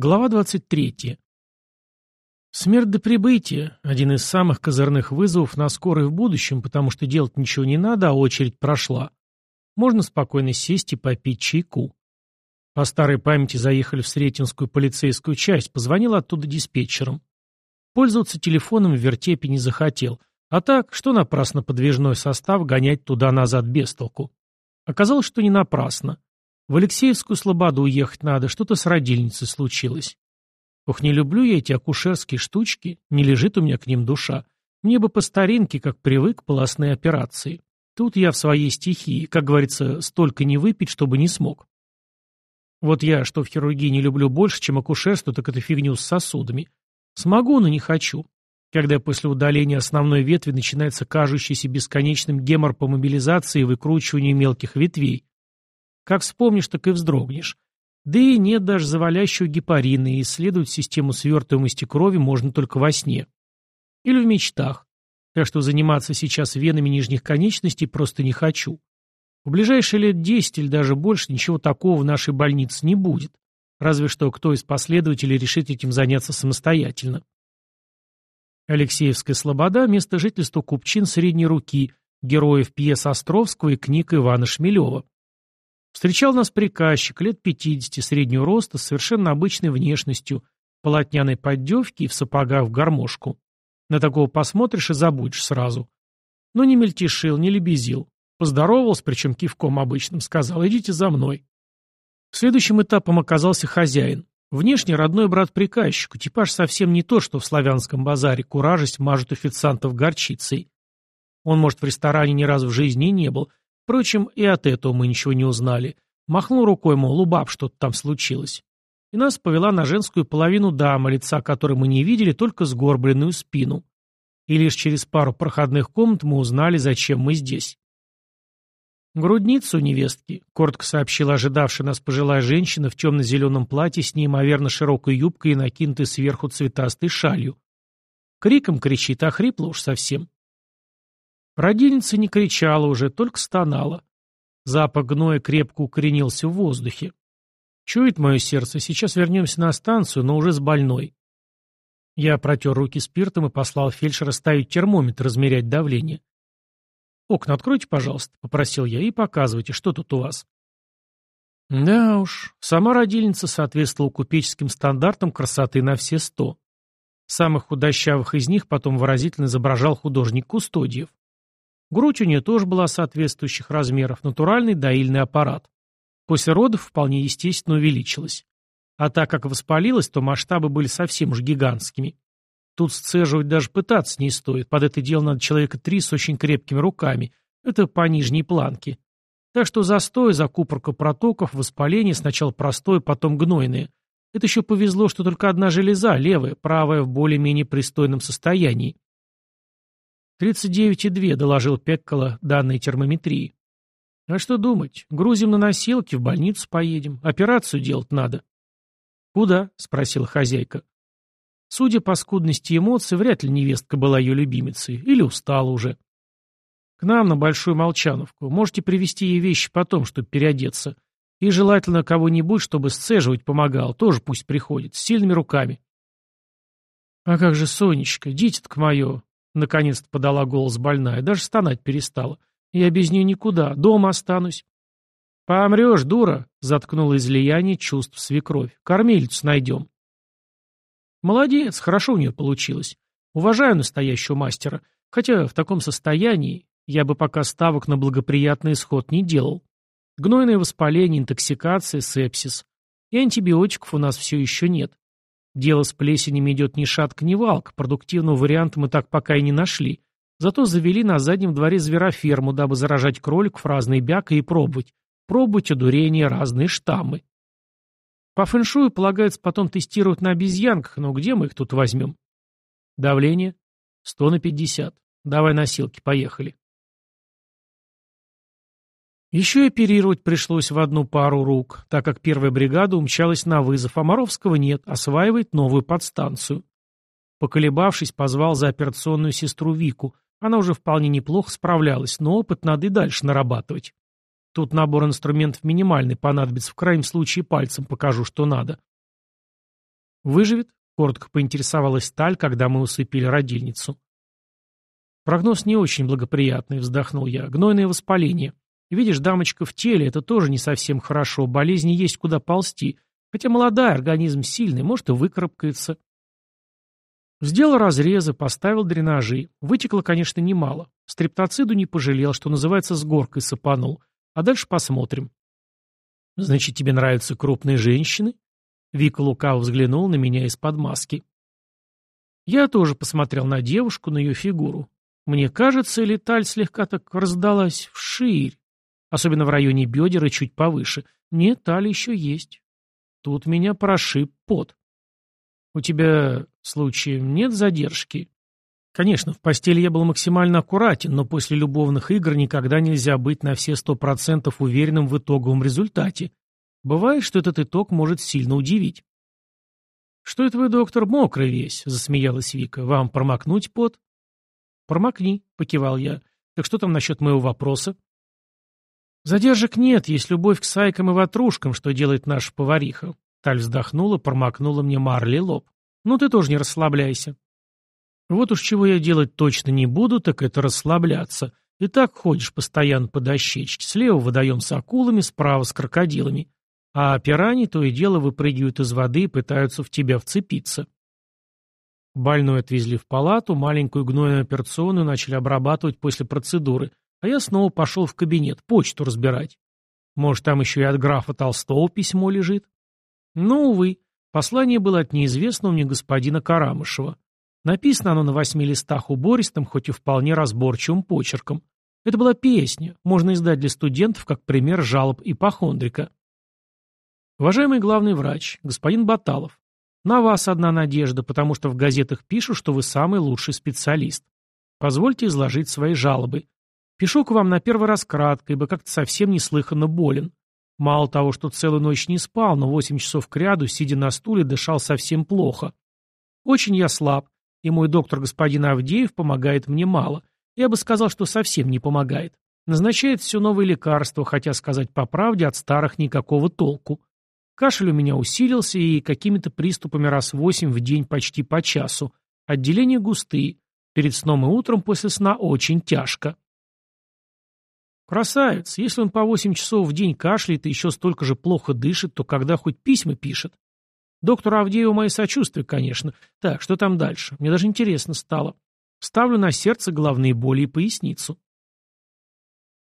Глава 23. Смерть до прибытия – один из самых козырных вызовов на скорой в будущем, потому что делать ничего не надо, а очередь прошла. Можно спокойно сесть и попить чайку. По старой памяти заехали в Сретенскую полицейскую часть, позвонил оттуда диспетчером. Пользоваться телефоном в вертепе не захотел, а так, что напрасно подвижной состав гонять туда-назад без толку. Оказалось, что не напрасно. В Алексеевскую слободу уехать надо, что-то с родильницей случилось. Ох, не люблю я эти акушерские штучки, не лежит у меня к ним душа. Мне бы по старинке, как привык, полостные операции. Тут я в своей стихии, как говорится, столько не выпить, чтобы не смог. Вот я, что в хирургии не люблю больше, чем акушерство, так это фигню с сосудами. Смогу, но не хочу. Когда после удаления основной ветви начинается кажущийся бесконечным гемор по мобилизации и выкручиванию мелких ветвей, как вспомнишь, так и вздрогнешь. Да и нет даже завалящего гепарина, и исследовать систему свертываемости крови можно только во сне. Или в мечтах. Так что заниматься сейчас венами нижних конечностей просто не хочу. В ближайшие лет десять или даже больше ничего такого в нашей больнице не будет. Разве что кто из последователей решит этим заняться самостоятельно. Алексеевская Слобода – место жительства купчин средней руки, героев пьес Островского и книг Ивана Шмелева. Встречал нас приказчик, лет 50, среднего роста, с совершенно обычной внешностью, полотняной поддевки и в сапогах в гармошку. На такого посмотришь и забудешь сразу. Но не мельтешил, не лебезил. Поздоровался, причем кивком обычным, сказал, идите за мной. Следующим этапом оказался хозяин. Внешне родной брат приказчику, типаж совсем не то, что в славянском базаре куражесть мажут официантов горчицей. Он, может, в ресторане ни разу в жизни не был, Впрочем, и от этого мы ничего не узнали. Махнул рукой, мол, лубаб, что-то там случилось. И нас повела на женскую половину дама, лица которой мы не видели, только сгорбленную спину. И лишь через пару проходных комнат мы узнали, зачем мы здесь. «Грудницу невестки», — коротко сообщила ожидавшая нас пожилая женщина в темно-зеленом платье с неимоверно широкой юбкой и накинутой сверху цветастой шалью. Криком кричит, а хрипло уж совсем. Родильница не кричала уже, только стонала. Запах гноя крепко укоренился в воздухе. Чует мое сердце, сейчас вернемся на станцию, но уже с больной. Я протер руки спиртом и послал фельдшера ставить термометр, измерять давление. «Окна откройте, пожалуйста», — попросил я, — «и показывайте, что тут у вас». Да уж, сама родильница соответствовала купеческим стандартам красоты на все сто. Самых худощавых из них потом выразительно изображал художник Кустодиев. Грудь у нее тоже была соответствующих размеров, натуральный доильный аппарат. После родов вполне естественно увеличилась. А так как воспалилась, то масштабы были совсем уж гигантскими. Тут сцеживать даже пытаться не стоит, под это дело надо человека три с очень крепкими руками. Это по нижней планке. Так что застой, закупорка протоков, воспаление, сначала простое, потом гнойное. Это еще повезло, что только одна железа, левая, правая в более-менее пристойном состоянии. «Тридцать девять и две», — доложил Пеккола данные термометрии. «А что думать? Грузим на носилки, в больницу поедем. Операцию делать надо». «Куда?» — спросила хозяйка. Судя по скудности эмоций, вряд ли невестка была ее любимицей. Или устала уже. «К нам на Большую Молчановку. Можете привезти ей вещи потом, чтобы переодеться. И желательно кого-нибудь, чтобы сцеживать помогал. Тоже пусть приходит. С сильными руками». «А как же Сонечка, дитятка мое?» Наконец-то подала голос больная, даже стонать перестала. Я без нее никуда, дома останусь. «Помрешь, дура!» — заткнула излияние чувств свекровь. «Кормильцу найдем». «Молодец, хорошо у нее получилось. Уважаю настоящего мастера, хотя в таком состоянии я бы пока ставок на благоприятный исход не делал. Гнойное воспаление, интоксикация, сепсис. И антибиотиков у нас все еще нет. Дело с плесенями идет ни шатка, ни валка, продуктивного варианта мы так пока и не нашли. Зато завели на заднем дворе звероферму, дабы заражать кроликов разные бяка и пробовать. Пробовать удурение разные штаммы. По фэншую полагается потом тестировать на обезьянках, но где мы их тут возьмем? Давление? Сто на пятьдесят. Давай носилки, поехали. Еще оперировать пришлось в одну пару рук, так как первая бригада умчалась на вызов, а Моровского нет, осваивает новую подстанцию. Поколебавшись, позвал за операционную сестру Вику. Она уже вполне неплохо справлялась, но опыт надо и дальше нарабатывать. Тут набор инструментов минимальный, понадобится в крайнем случае пальцем покажу, что надо. «Выживет?» — коротко поинтересовалась Таль, когда мы усыпили родильницу. «Прогноз не очень благоприятный», — вздохнул я. «Гнойное воспаление. Видишь, дамочка в теле — это тоже не совсем хорошо. Болезни есть куда ползти. Хотя молодая, организм сильный, может и выкарабкается». Сделал разрезы, поставил дренажи. Вытекло, конечно, немало. Стрептоциду не пожалел, что называется, с горкой сыпанул. А дальше посмотрим. «Значит, тебе нравятся крупные женщины?» Вика лукаво взглянул на меня из-под маски. Я тоже посмотрел на девушку, на ее фигуру. Мне кажется, или таль слегка так раздалась вширь, особенно в районе бедер и чуть повыше. Нет, таль еще есть. Тут меня прошиб пот. У тебя, случаем, нет задержки? Конечно, в постели я был максимально аккуратен, но после любовных игр никогда нельзя быть на все сто процентов уверенным в итоговом результате. Бывает, что этот итог может сильно удивить. «Что это вы, доктор, мокрый весь?» — засмеялась Вика. «Вам промокнуть пот?» «Промокни», — покивал я. «Так что там насчет моего вопроса?» «Задержек нет, есть любовь к сайкам и ватрушкам, что делает наша повариха. Таль вздохнула, промокнула мне марли лоб. «Ну ты тоже не расслабляйся». «Вот уж чего я делать точно не буду, так это расслабляться. И так ходишь постоянно по дощечке. Слева водоем с акулами, справа с крокодилами. А пираньи то и дело выпрыгивают из воды и пытаются в тебя вцепиться». Больную отвезли в палату, маленькую гнойную операционную начали обрабатывать после процедуры, а я снова пошел в кабинет, почту разбирать. Может, там еще и от графа Толстого письмо лежит? Но, увы, послание было от неизвестного мне господина Карамышева. Написано оно на восьми листах убористым, хоть и вполне разборчивым почерком. Это была песня, можно издать для студентов как пример жалоб ипохондрика. Уважаемый главный врач, господин Баталов, на вас одна надежда, потому что в газетах пишут, что вы самый лучший специалист. Позвольте изложить свои жалобы. Пишу к вам на первый раз кратко, ибо как-то совсем неслыханно болен. Мало того, что целую ночь не спал, но восемь часов кряду, сидя на стуле, дышал совсем плохо. Очень я слаб, и мой доктор господин Авдеев помогает мне мало. Я бы сказал, что совсем не помогает. Назначает все новые лекарства, хотя сказать по правде, от старых никакого толку. Кашель у меня усилился и какими-то приступами раз восемь в день почти по часу. Отделения густые. Перед сном и утром после сна очень тяжко. Красавец, если он по восемь часов в день кашляет и еще столько же плохо дышит, то когда хоть письма пишет? Доктор Авдееву мои сочувствия, конечно. Так, что там дальше? Мне даже интересно стало. Ставлю на сердце головные боли и поясницу.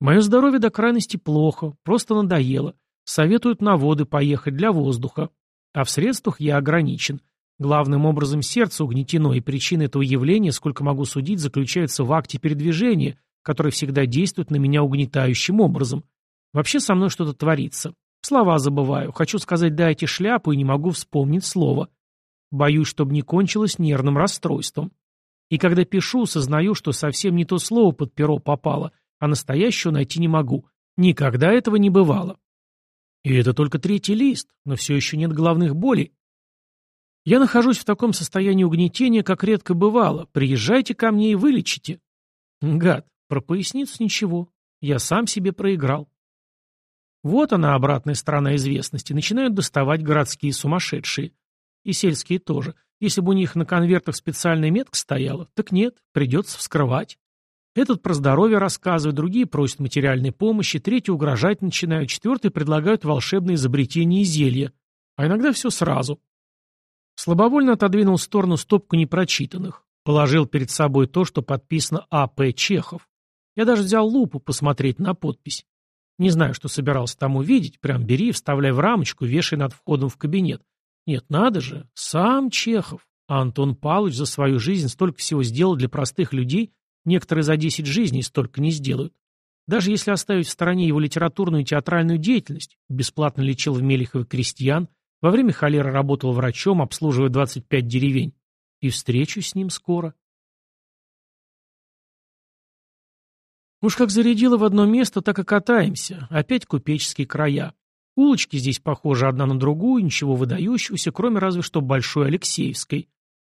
Мое здоровье до крайности плохо, просто надоело. Советуют на воды поехать для воздуха. А в средствах я ограничен. Главным образом сердце угнетено, и причина этого явления, сколько могу судить, заключается в акте передвижения, который всегда действует на меня угнетающим образом. Вообще со мной что-то творится. Слова забываю. Хочу сказать «дайте шляпу» и не могу вспомнить слово. Боюсь, чтобы не кончилось нервным расстройством. И когда пишу, сознаю, что совсем не то слово под перо попало, а настоящего найти не могу. Никогда этого не бывало. И это только третий лист, но все еще нет головных болей. Я нахожусь в таком состоянии угнетения, как редко бывало. Приезжайте ко мне и вылечите. Гад, про поясницу ничего. Я сам себе проиграл. Вот она, обратная сторона известности. Начинают доставать городские сумасшедшие. И сельские тоже. Если бы у них на конвертах специальная метка стояла, так нет, придется вскрывать. Этот про здоровье рассказывает, другие просят материальной помощи, третьи угрожать начинают, четвертые предлагают волшебные изобретения и зелья. А иногда все сразу. Слабовольно отодвинул в сторону стопку непрочитанных. Положил перед собой то, что подписано А.П. Чехов. Я даже взял лупу посмотреть на подпись. Не знаю, что собирался там увидеть. Прям бери, вставляй в рамочку, вешай над входом в кабинет. Нет, надо же. Сам Чехов. А Антон Павлович за свою жизнь столько всего сделал для простых людей, некоторые за десять жизней столько не сделают. Даже если оставить в стороне его литературную и театральную деятельность, бесплатно лечил в Мелихове крестьян, во время холеры работал врачом, обслуживая 25 деревень. И встречусь с ним скоро. Уж как зарядило в одно место, так и катаемся. Опять купеческие края. Улочки здесь похожи одна на другую, ничего выдающегося, кроме разве что Большой Алексеевской.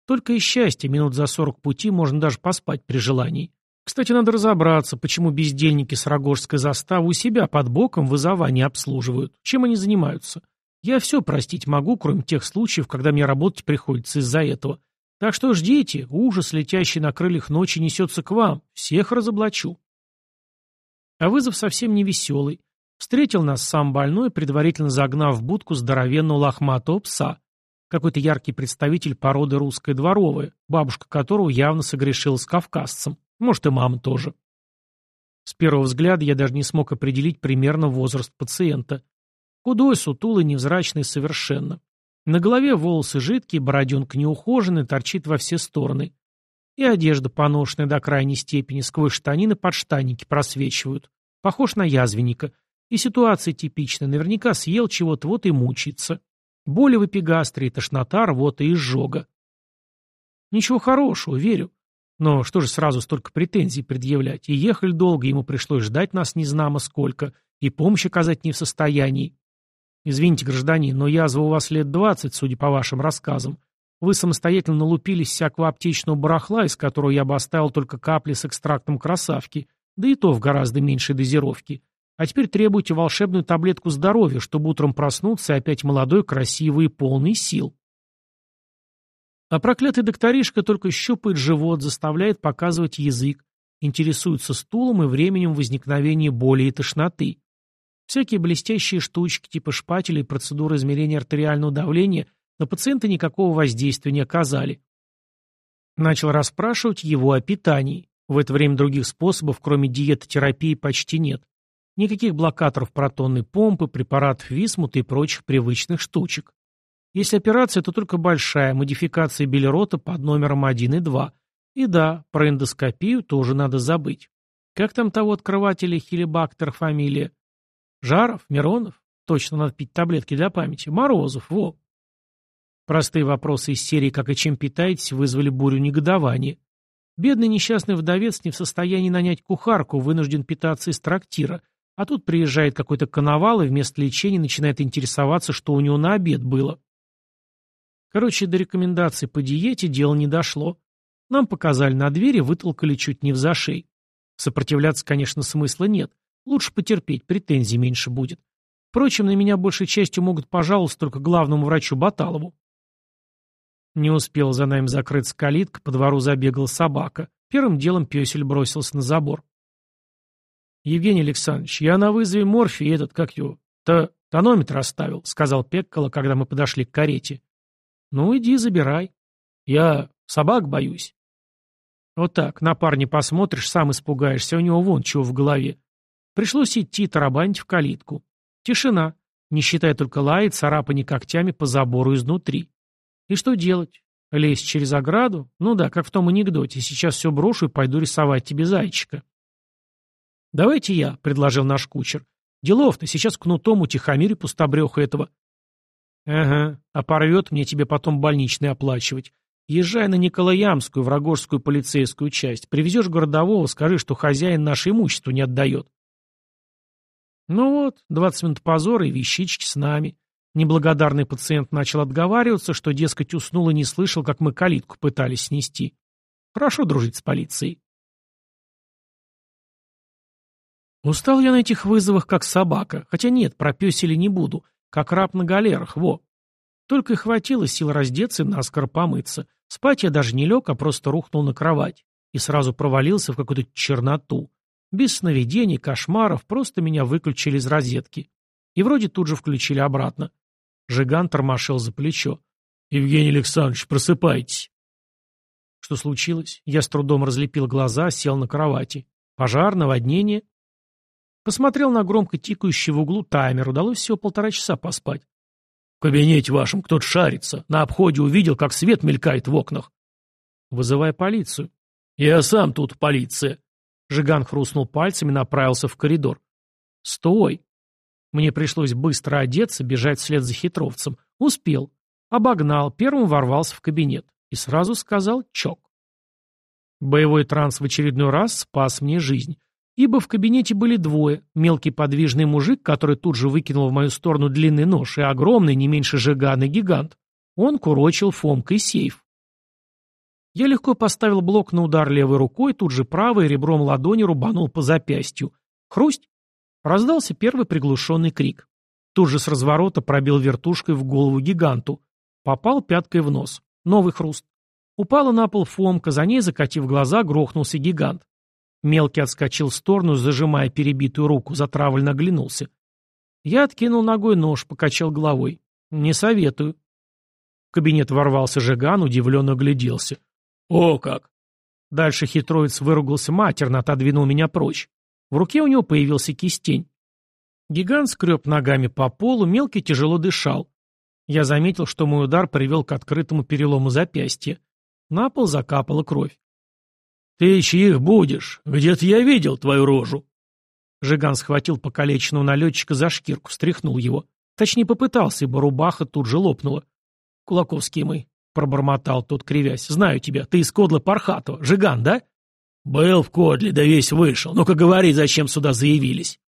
Только и счастье, минут за сорок пути можно даже поспать при желании. Кстати, надо разобраться, почему бездельники с Рогожской заставы у себя под боком вызова не обслуживают. Чем они занимаются? Я все простить могу, кроме тех случаев, когда мне работать приходится из-за этого. Так что ждите, ужас, летящий на крыльях ночи, несется к вам. Всех разоблачу. А вызов совсем не веселый. Встретил нас сам больной, предварительно загнав в будку здоровенного лохматого пса. Какой-то яркий представитель породы русская дворовая, бабушка которого явно согрешила с кавказцем. Может, и мама тоже. С первого взгляда я даже не смог определить примерно возраст пациента. Худой, сутулый, невзрачный совершенно. На голове волосы жидкие, бороденка неухоженный, торчит во все стороны. И одежда поношенная до крайней степени, сквозь штанины подштанники просвечивают. Похож на язвенника. И ситуация типичная, наверняка съел чего-то, вот и мучается. Боли в эпигастрии, тошнота, рвота и изжога. Ничего хорошего, верю. Но что же сразу столько претензий предъявлять? И ехали долго, ему пришлось ждать нас незнамо сколько, и помощь оказать не в состоянии. Извините, гражданин, но язва у вас лет двадцать, судя по вашим рассказам. Вы самостоятельно налупились всякого аптечного барахла, из которого я бы оставил только капли с экстрактом красавки, да и то в гораздо меньшей дозировке. А теперь требуйте волшебную таблетку здоровья, чтобы утром проснуться и опять молодой, красивый и полный сил. А проклятый докторишка только щупает живот, заставляет показывать язык, интересуется стулом и временем возникновения боли и тошноты. Всякие блестящие штучки типа шпателей и процедуры измерения артериального давления на пациента никакого воздействия не оказали. Начал расспрашивать его о питании. В это время других способов, кроме диетотерапии, почти нет. Никаких блокаторов протонной помпы, препаратов висмута и прочих привычных штучек. Если операция, то только большая, модификация билирота под номером 1 и 2. И да, про эндоскопию тоже надо забыть. Как там того открывателя хилибактер фамилия? Жаров? Миронов? Точно надо пить таблетки для памяти. Морозов, во. Простые вопросы из серии «Как и чем питаетесь» вызвали бурю негодования. Бедный несчастный вдовец не в состоянии нанять кухарку, вынужден питаться из трактира. А тут приезжает какой-то коновал и вместо лечения начинает интересоваться, что у него на обед было. Короче, до рекомендаций по диете дело не дошло. Нам показали на двери, вытолкали чуть не в зашей. Сопротивляться, конечно, смысла нет. Лучше потерпеть, претензий меньше будет. Впрочем, на меня большей частью могут пожаловаться только главному врачу Баталову. Не успел за нами закрыться калитка, по двору забегала собака. Первым делом песель бросился на забор. «Евгений Александрович, я на вызове морфий этот, как его, то тонометр оставил», — сказал Пеккола, когда мы подошли к карете. «Ну, иди, забирай. Я собак боюсь». «Вот так, на парня посмотришь, сам испугаешься, у него вон чего в голове. Пришлось идти тарабанить в калитку. Тишина, не считая только лаять, царапани когтями по забору изнутри. И что делать? Лезть через ограду? Ну да, как в том анекдоте. Сейчас все брошу и пойду рисовать тебе зайчика. «Давайте я», — предложил наш кучер. «Делов-то, сейчас кнутом утихомирю пустобреха этого». «Ага, а порвет мне тебе потом больничный оплачивать. Езжай на Николаямскую, в Рогожскую полицейскую часть. Привезешь городового, скажи, что хозяин наше имущество не отдает». Ну вот, двадцать минут позора и вещички с нами. Неблагодарный пациент начал отговариваться, что, дескать, уснул и не слышал, как мы калитку пытались снести. Хорошо дружить с полицией. Устал я на этих вызовах, как собака. Хотя нет, про пёселя не буду. Как раб на галерах, во. Только и хватило сил раздеться и наскоро помыться. Спать я даже не лег, а просто рухнул на кровать. И сразу провалился в какую-то черноту. Без сновидений, кошмаров, просто меня выключили из розетки. И вроде тут же включили обратно. Жиган тормошил за плечо. «Евгений Александрович, просыпайтесь!» Что случилось? Я с трудом разлепил глаза, сел на кровати. Пожар, наводнение? Посмотрел на громко тикающий в углу таймер. Удалось всего полтора часа поспать. В кабинете вашем кто-то шарится. На обходе увидел, как свет мелькает в окнах. Вызывай полицию. Я сам тут полиция. Жиган хрустнул пальцами и направился в коридор. «Стой!» Мне пришлось быстро одеться, бежать вслед за хитровцем. Успел. Обогнал, первым ворвался в кабинет. И сразу сказал «чок». Боевой транс в очередной раз спас мне жизнь. Ибо в кабинете были двое. Мелкий подвижный мужик, который тут же выкинул в мою сторону длинный нож, и огромный, не меньше Жигана, гигант. Он курочил Фомкой сейф. Я легко поставил блок на удар левой рукой, тут же правой ребром ладони рубанул по запястью. Хрусть! Раздался первый приглушенный крик. Тут же с разворота пробил вертушкой в голову гиганту. Попал пяткой в нос. Новый хруст. Упала на пол Фомка, за ней, закатив глаза, грохнулся гигант. Мелкий отскочил в сторону, зажимая перебитую руку, затравленно оглянулся. Я откинул ногой нож, покачал головой. «Не советую». В кабинет ворвался Жиган, удивленно огляделся. «О как!» Дальше хитроец выругался матерно, отодвинул меня прочь. В руке у него появился кистень. Гигант скреб ногами по полу, мелкий тяжело дышал. Я заметил, что мой удар привел к открытому перелому запястья. На пол закапала кровь. «Ты чьих будешь? Где-то я видел твою рожу». Жиган схватил покалеченного налетчика за шкирку, стряхнул его. Точнее, попытался, ибо рубаха тут же лопнула. «Кулаковский мы», — пробормотал тот, кривясь. «Знаю тебя. Ты из Кодла Пархатова. Жиган, да?» «Был в Кодле, да весь вышел. Ну-ка говори, зачем сюда заявились?»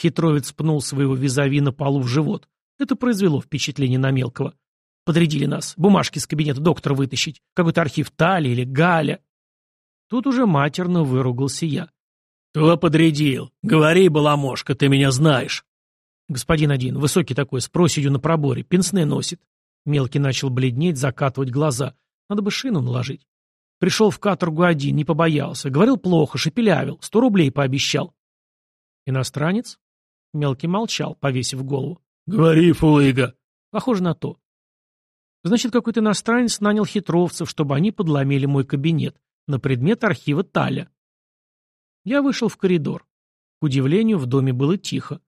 Хитровец пнул своего визави на полу в живот. Это произвело впечатление на мелкого. Подрядили нас. Бумажки с кабинета доктора вытащить. Какой-то архив Тали или Галя. Тут уже матерно выругался я. «Кто подрядил? Говори, баламошка, ты меня знаешь». Господин один, высокий такой, с проседью на проборе, пенсне носит. Мелкий начал бледнеть, закатывать глаза. Надо бы шину наложить. Пришел в каторгу один, не побоялся. Говорил плохо, шепелявил, сто рублей пообещал. Иностранец? Мелкий молчал, повесив голову. «Говори, фулыга!» Похоже на то. Значит, какой-то иностранец нанял хитровцев, чтобы они подломили мой кабинет на предмет архива Таля. Я вышел в коридор. К удивлению, в доме было тихо.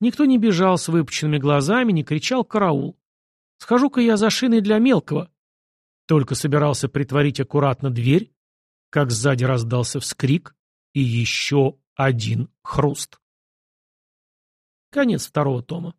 Никто не бежал с выпученными глазами, не кричал «караул». Схожу-ка я за шиной для мелкого. Только собирался притворить аккуратно дверь, как сзади раздался вскрик и еще один хруст. Конец второго тома.